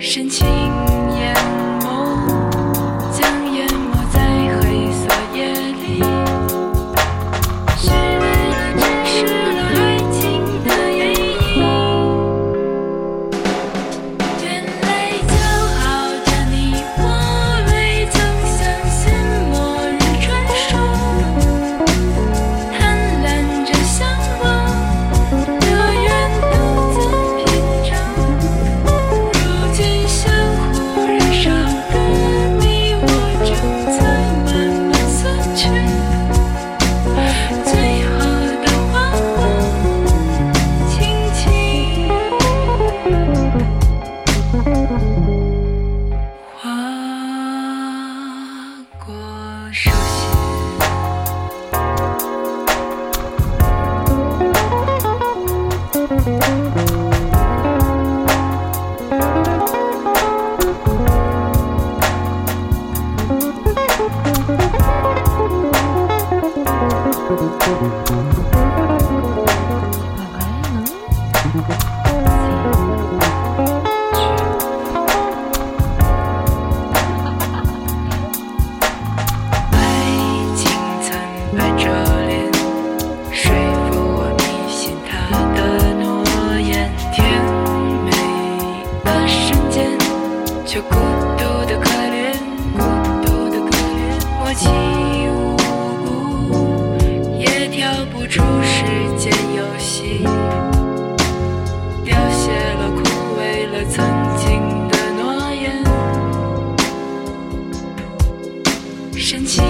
深情眼。爱情苍白着脸，说服我迷信他的诺言。甜美的瞬间，却孤独的可怜。孤独的可怜，默契无，也跳不出时间游戏。深情